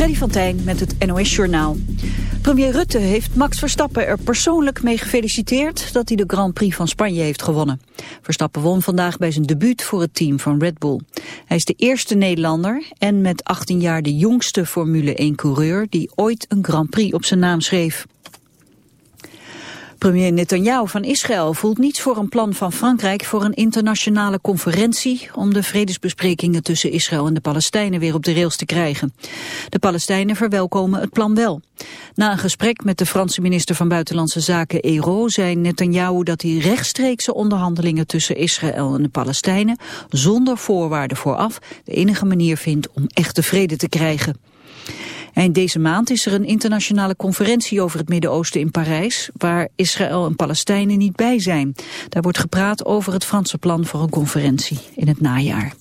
Freddy van met het NOS Journaal. Premier Rutte heeft Max Verstappen er persoonlijk mee gefeliciteerd dat hij de Grand Prix van Spanje heeft gewonnen. Verstappen won vandaag bij zijn debuut voor het team van Red Bull. Hij is de eerste Nederlander en met 18 jaar de jongste Formule 1-coureur die ooit een Grand Prix op zijn naam schreef. Premier Netanyahu van Israël voelt niets voor een plan van Frankrijk voor een internationale conferentie om de vredesbesprekingen tussen Israël en de Palestijnen weer op de rails te krijgen. De Palestijnen verwelkomen het plan wel. Na een gesprek met de Franse minister van Buitenlandse Zaken Ero zei Netanyahu dat hij rechtstreekse onderhandelingen tussen Israël en de Palestijnen zonder voorwaarden vooraf de enige manier vindt om echte vrede te krijgen. Eind deze maand is er een internationale conferentie over het Midden-Oosten in Parijs, waar Israël en Palestijnen niet bij zijn. Daar wordt gepraat over het Franse plan voor een conferentie in het najaar.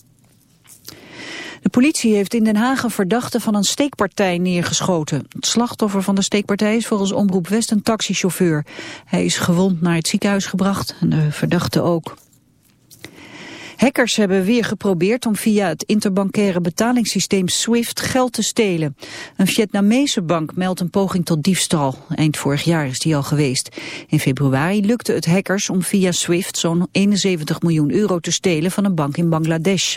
De politie heeft in Den Haag een verdachte van een steekpartij neergeschoten. Het slachtoffer van de steekpartij is volgens Omroep West een taxichauffeur. Hij is gewond naar het ziekenhuis gebracht en de verdachte ook. Hackers hebben weer geprobeerd om via het interbankaire betalingssysteem SWIFT geld te stelen. Een Vietnamese bank meldt een poging tot diefstal. Eind vorig jaar is die al geweest. In februari lukte het hackers om via SWIFT zo'n 71 miljoen euro te stelen van een bank in Bangladesh.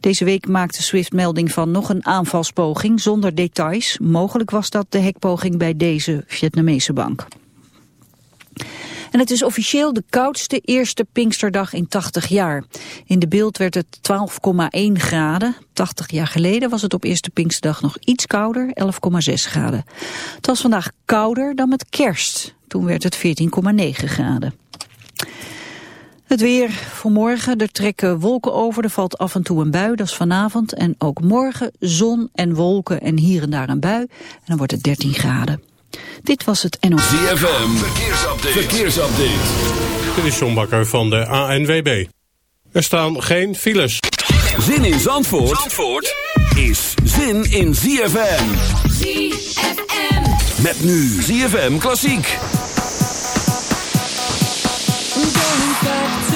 Deze week maakte SWIFT melding van nog een aanvalspoging zonder details. Mogelijk was dat de hackpoging bij deze Vietnamese bank. En het is officieel de koudste eerste Pinksterdag in 80 jaar. In de beeld werd het 12,1 graden. 80 jaar geleden was het op eerste Pinksterdag nog iets kouder, 11,6 graden. Het was vandaag kouder dan met kerst. Toen werd het 14,9 graden. Het weer voor morgen. Er trekken wolken over. Er valt af en toe een bui. Dat is vanavond. En ook morgen zon en wolken en hier en daar een bui. En dan wordt het 13 graden. Dit was het NOS. ZFM, verkeersupdate. verkeersupdate. Dit is John Bakker van de ANWB. Er staan geen files. Zin in Zandvoort, Zandvoort is zin in ZFM. ZFM. Met nu ZFM Klassiek. of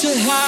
to hide.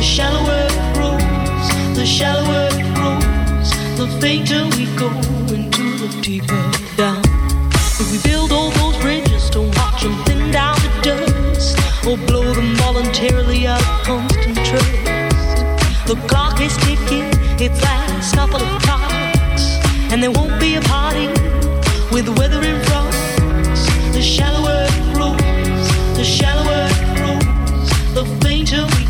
The shallower it grows, the shallower it grows, the fainter we go into the deeper down. If we build all those bridges, don't watch them thin down to dust, or blow them voluntarily out of constant trust. The clock is ticking, its last couple of clocks, and there won't be a party with the weather in front. The shallower it grows, the shallower it grows, the fainter we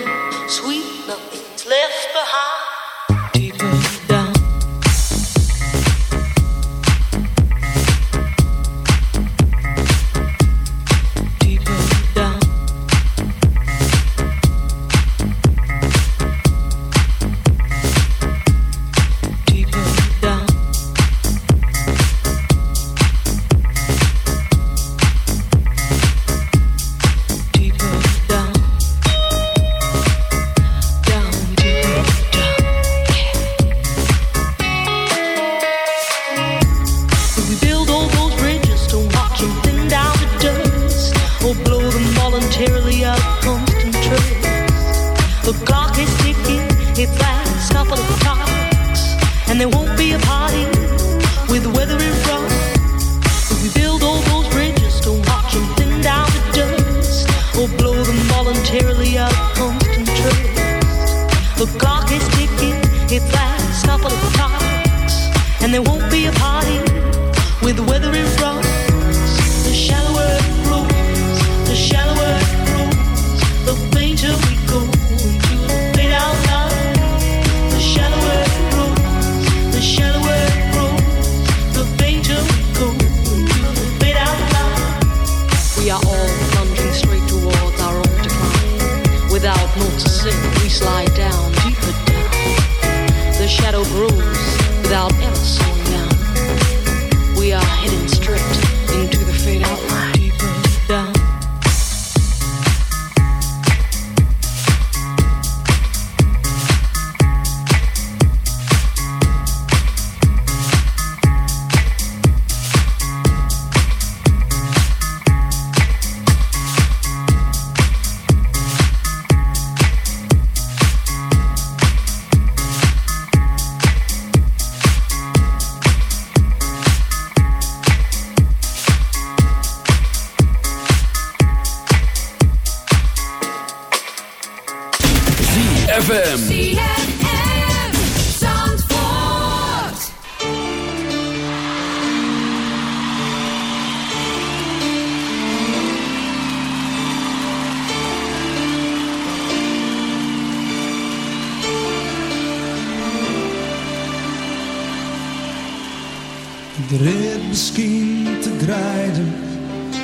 De rit misschien te grijden,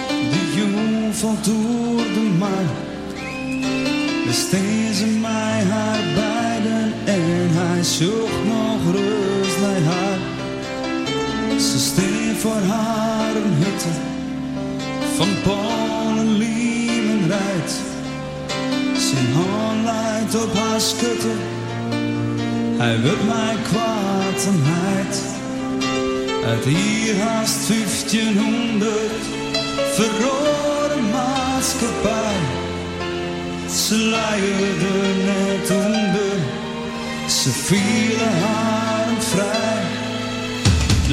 de jong valt door de maan. Besteed ze mij haar beiden en hij zocht nog rust bij haar. Ze steen voor haar een hutte van Polen, Liemen rijdt. Zijn hand leidt op haar schutte, hij wil mij kwaad en heid. Uit hier haast 1500 verrode maatschappij. Ze luierde net onder, ze vielen haar vrij.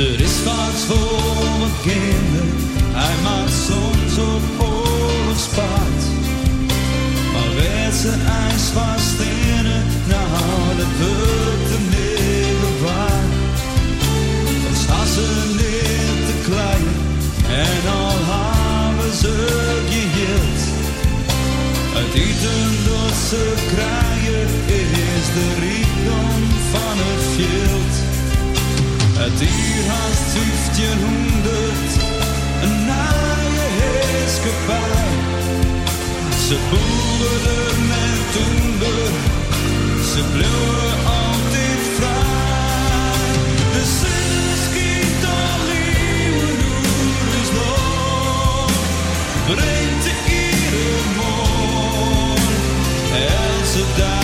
Er is wat voor mijn kinderen, hij maakt soms op oorlogspaard. Maar werd ze ijs vast in het, nou Ze niet te klein en al hebben ze geheeld. Het eten dat ze krijgen is de rijkdom van het veld. Het hier haast 1500, een naaie heerskepaar. Ze boeren en toender, ze bleven altijd vrij. Brengt de iedere morgen, elke dag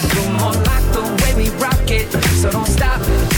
Come on, like the way we rock it. So don't stop.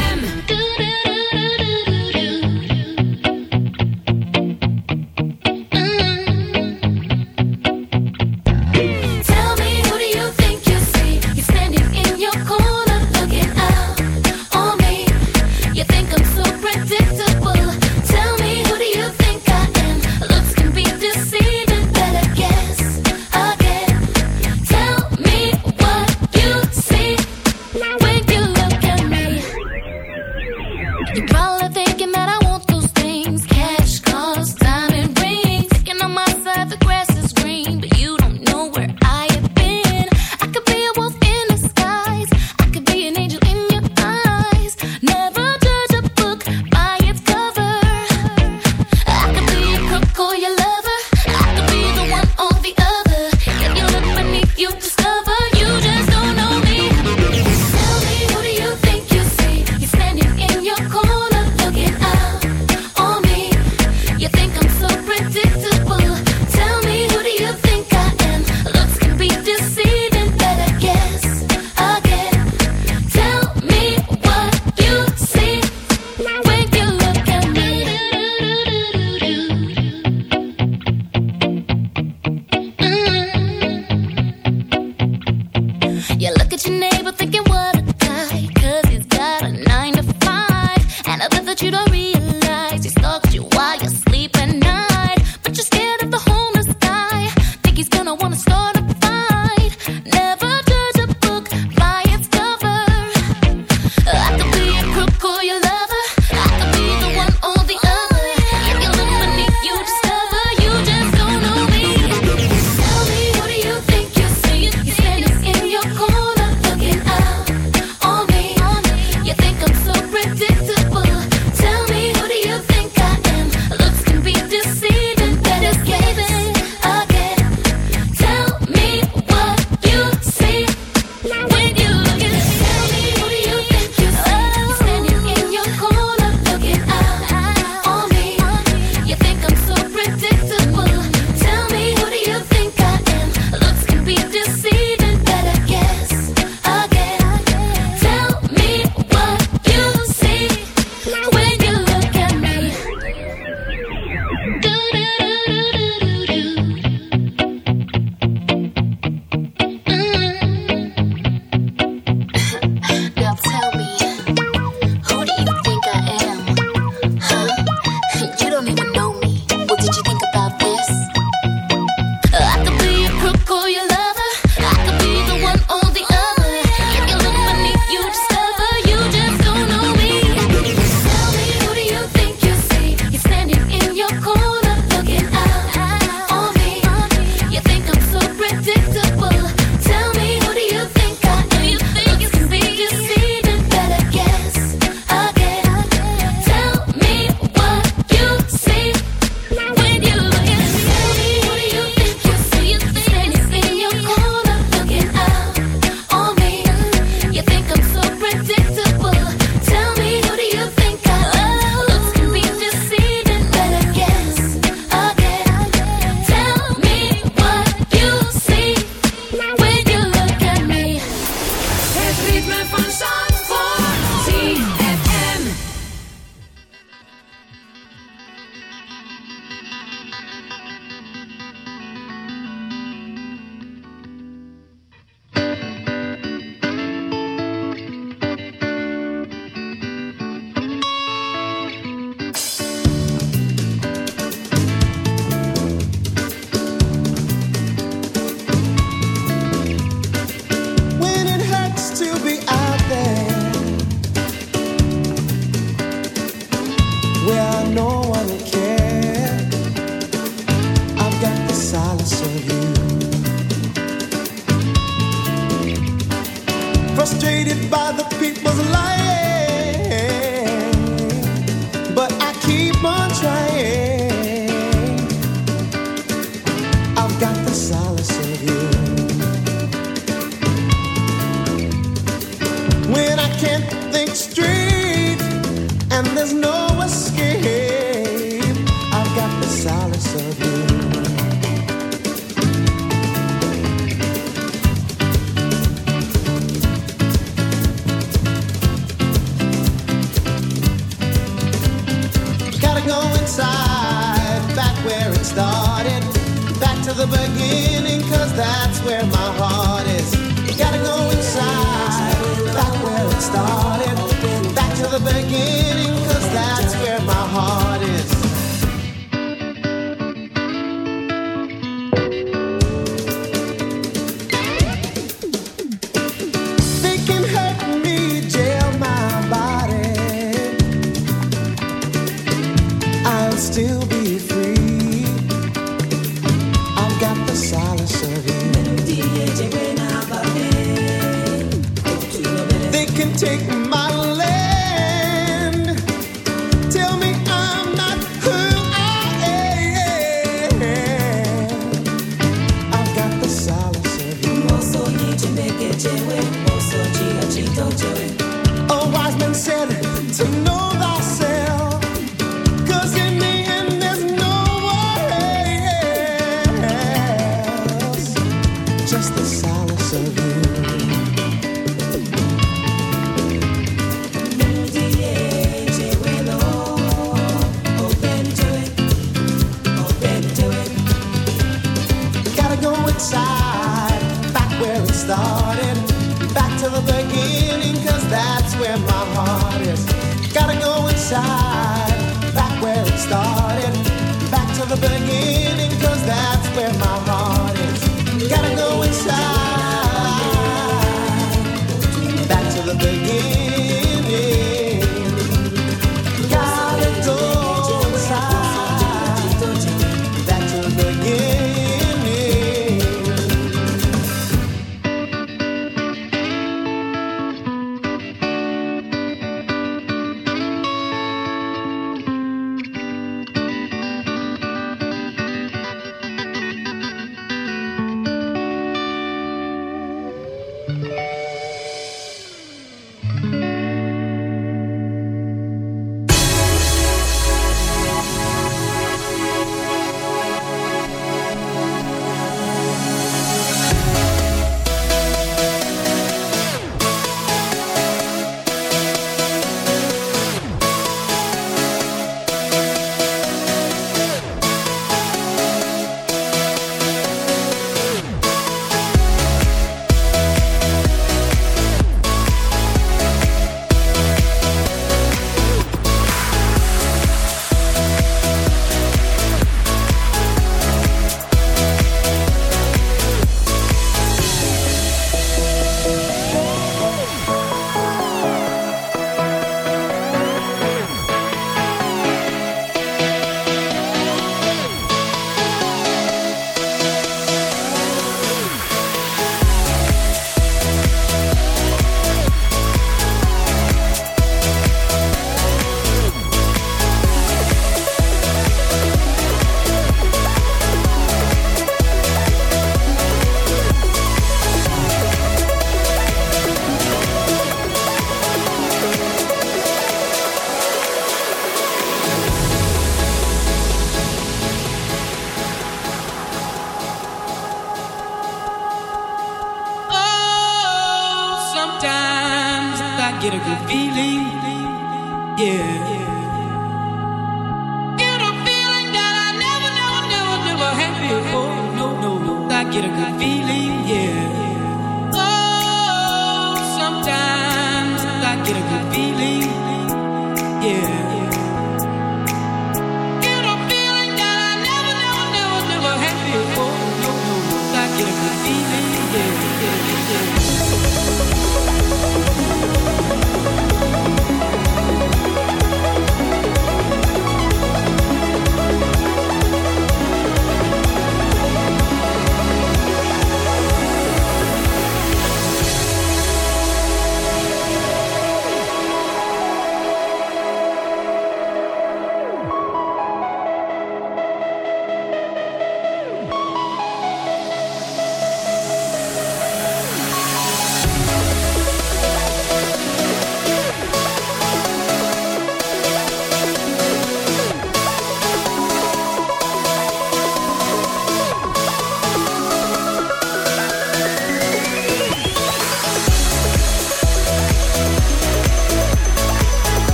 take me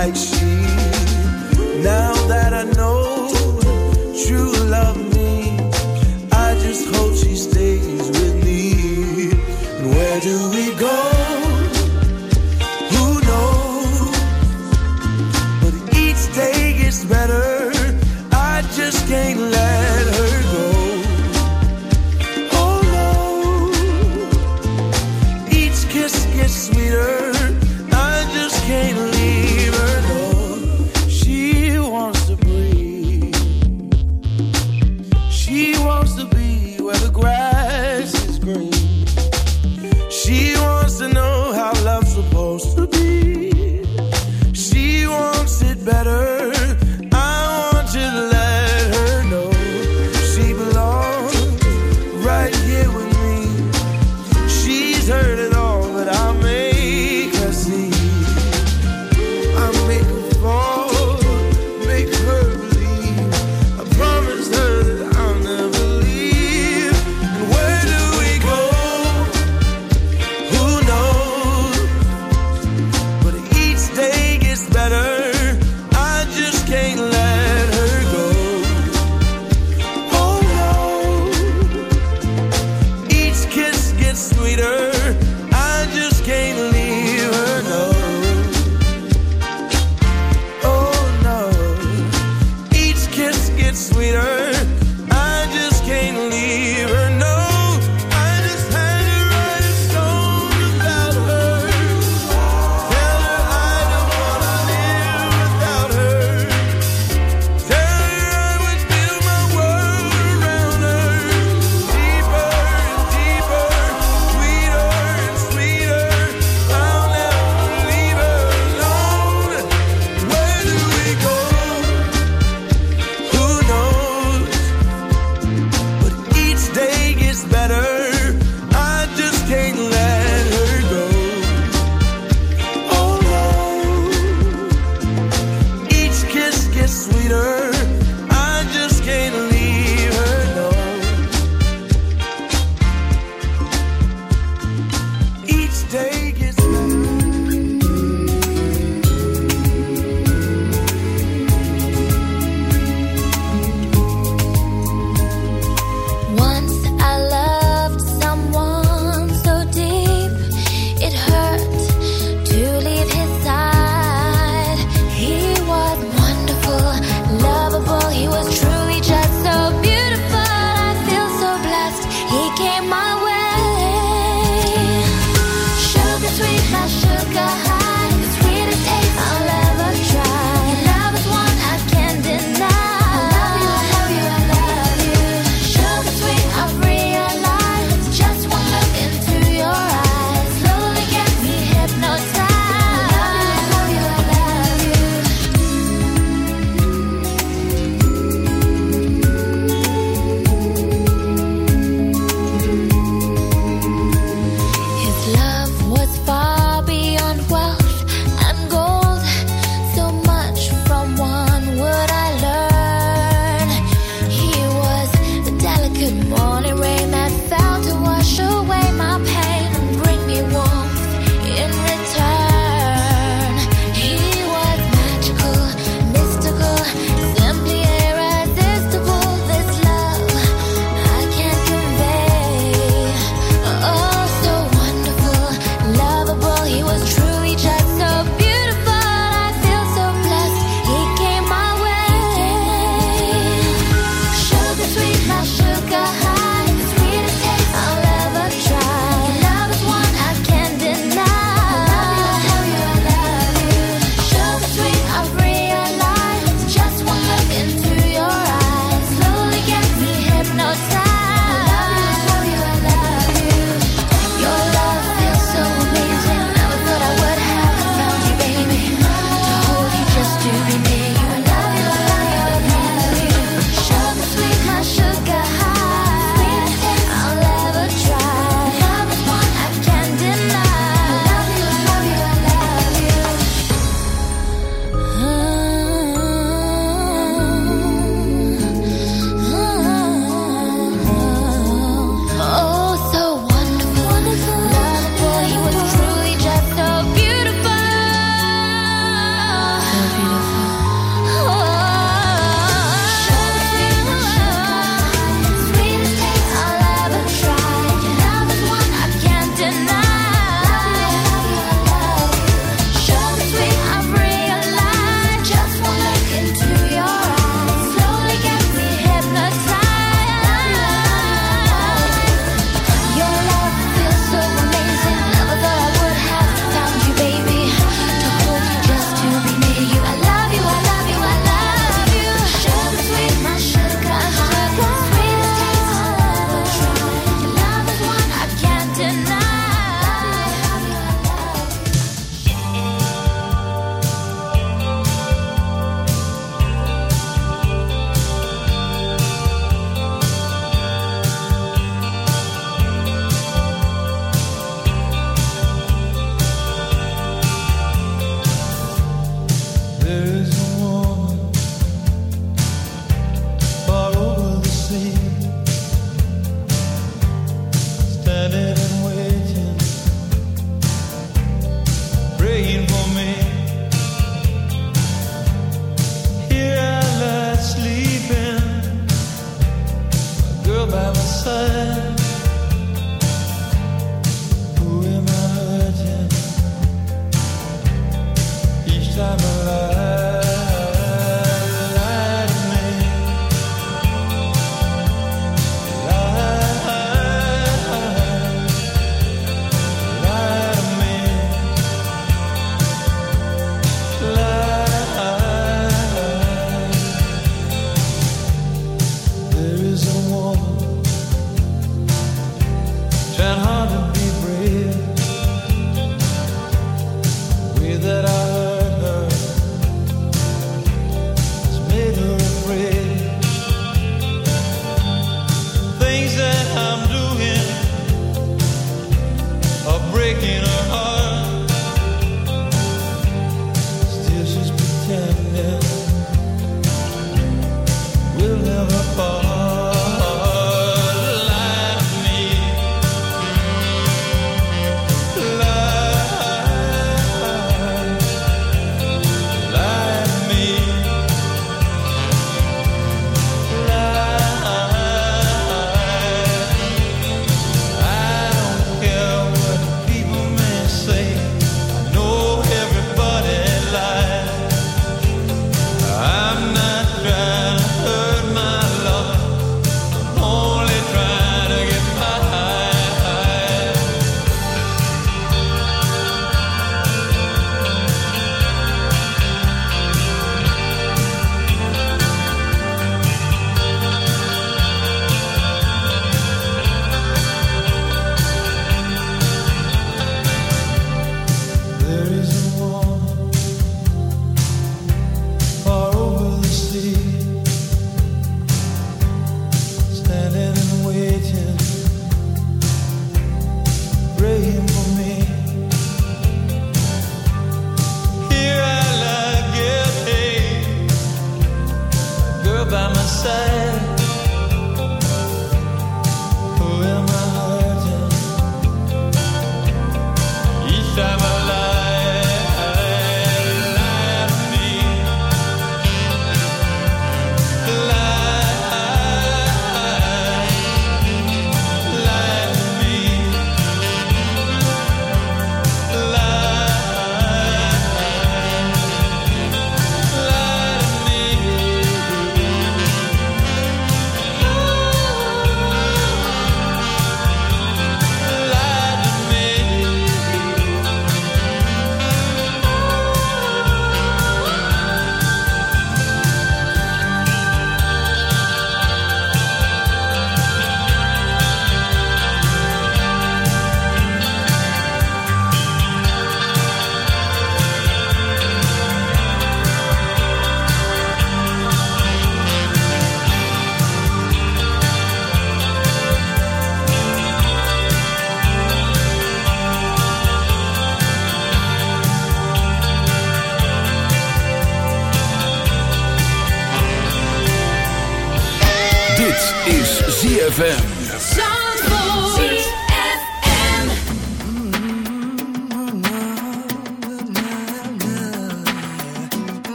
lights.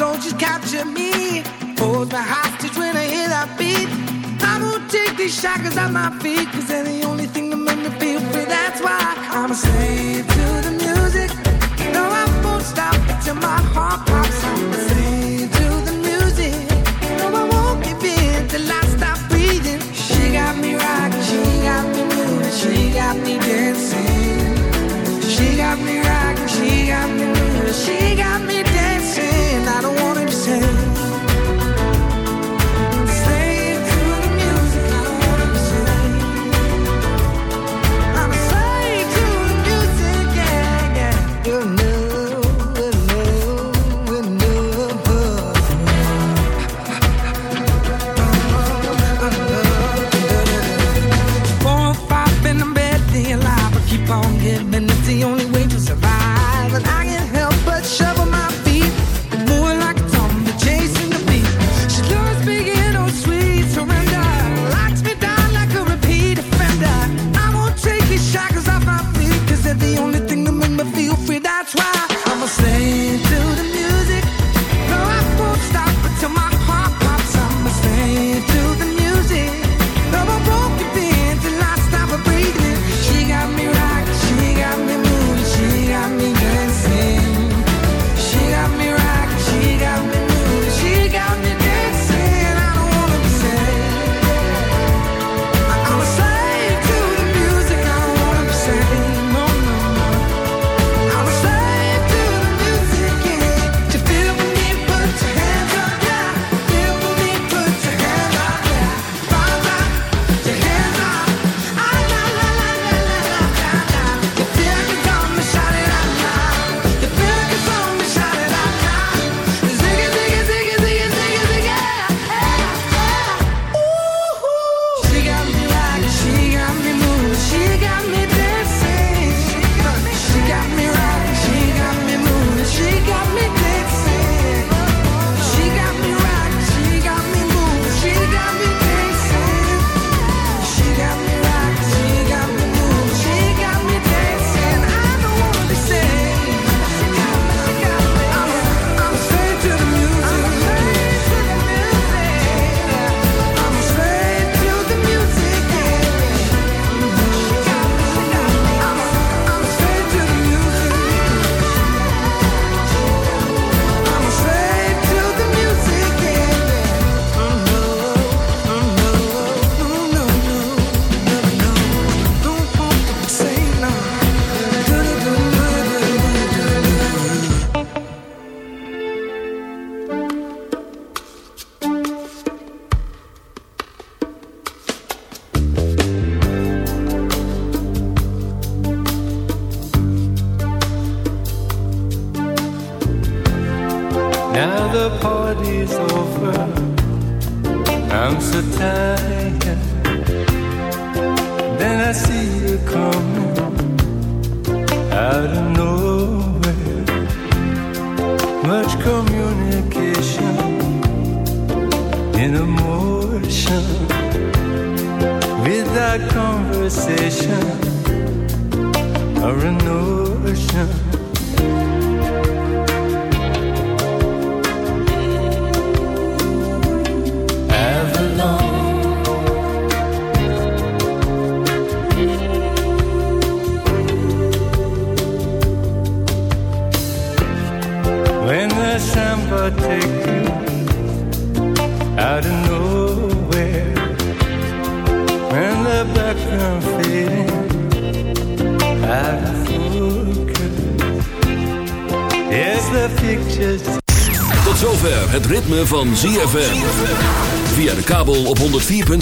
soldiers capture me. Hold me hostage when I hear that beat. I won't take these shackles out my